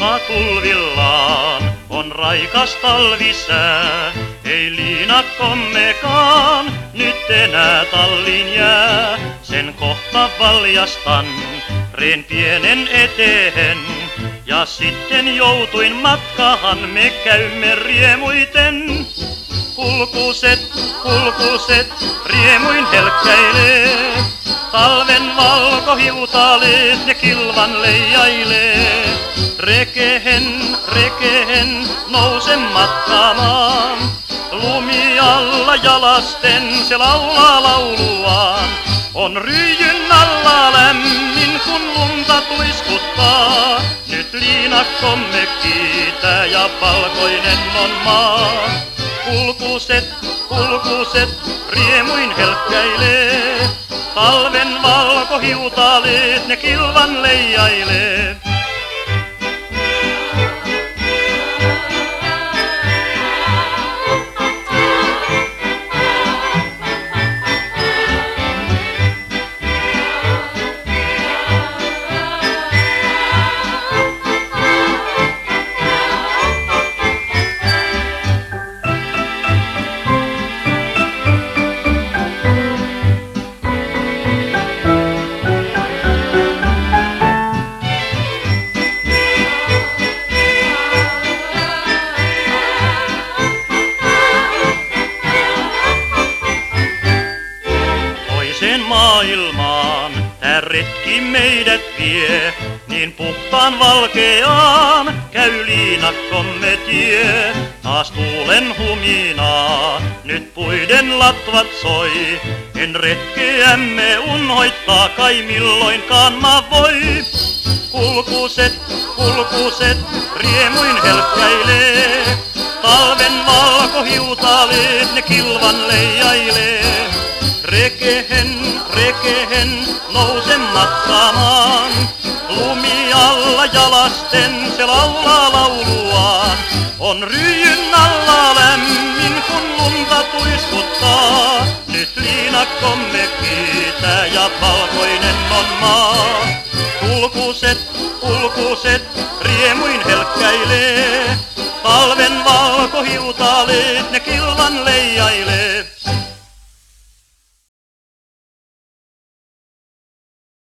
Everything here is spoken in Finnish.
tulvillaan on raikas talvisää. Ei liinakkommekaan nyt enää tallin jää. Sen kohta valjastan reen pienen eteen. Ja sitten joutuin matkahan me käymme riemuiten. Kulkuset, kulkuset, riemuin helkkäilee. Talven valkohiutaaleet ne kilvan leijailee. Rekehen, rekehen, nouse matkaamaan. Lumi alla jalasten se laulaa lauluaan. On ryijyn alla lämmin, kun lunta tuiskuttaa. Nyt liinakkomme kiitää ja valkoinen on maa. Kulkuset, kulkuset, riemuin helkkäilee. Talven valkohiutaaleet ne kilvan leijailee. Toiseen maailmaan. Tää retki meidät vie, niin puhtaan valkeaan käy liinakkomme tie. Taas tuulen huminaa, nyt puiden latvat soi. En retkeämme unhoittaa kai milloinkaan mä voi. Kulkuset, kulkuset, riemuin helkkäilee. Talven valkohiutaaleet ne kilvan leijailee. Rekehen, rekehen, nouse matkaamaan. Lumi alla jalasten se laulaa lauluaan. On ryijyn alla lämmin, kun lunta tuiskuttaa. Nyt liinakkomme kiitää ja valkoinen on maa. Kulkuset, kulkuset, riemuin helkkäilee. Talven valkohiutaaleet ne kilvan leijailee.